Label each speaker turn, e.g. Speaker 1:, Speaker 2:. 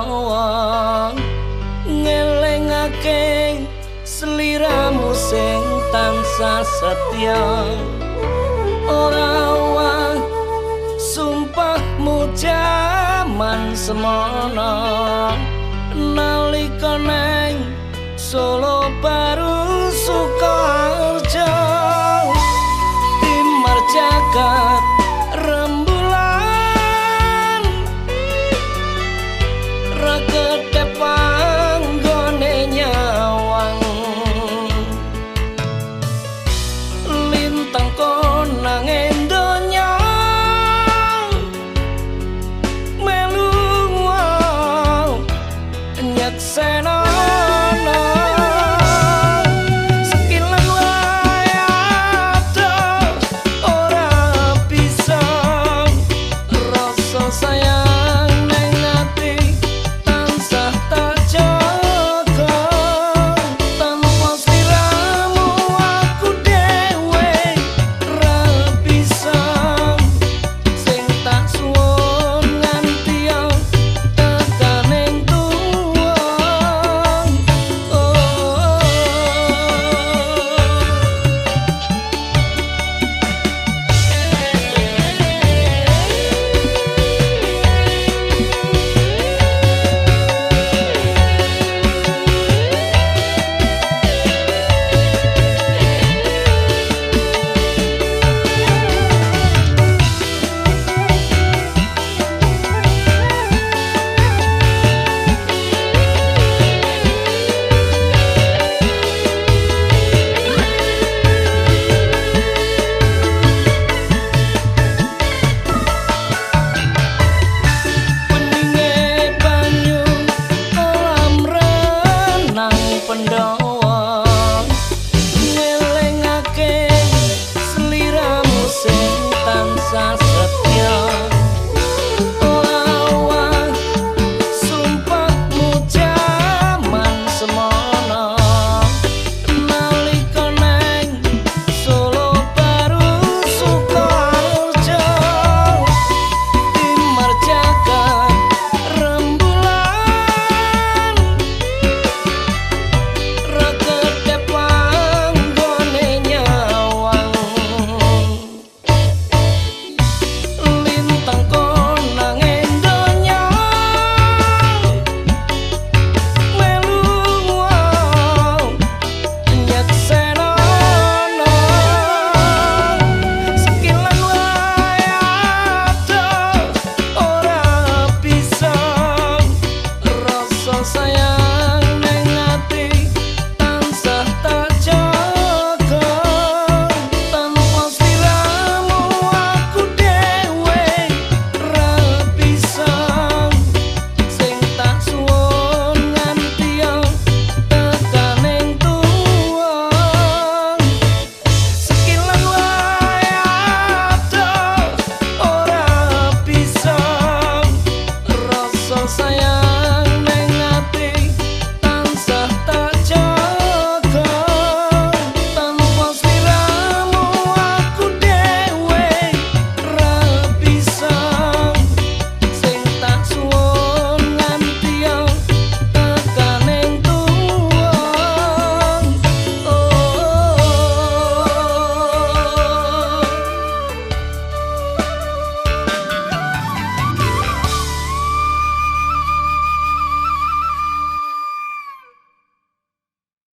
Speaker 1: Pandhawa ngelingake sliramu sing tansah setya. Ora wah sumpahmu jaman semono. Nalika neng solo Monsanhã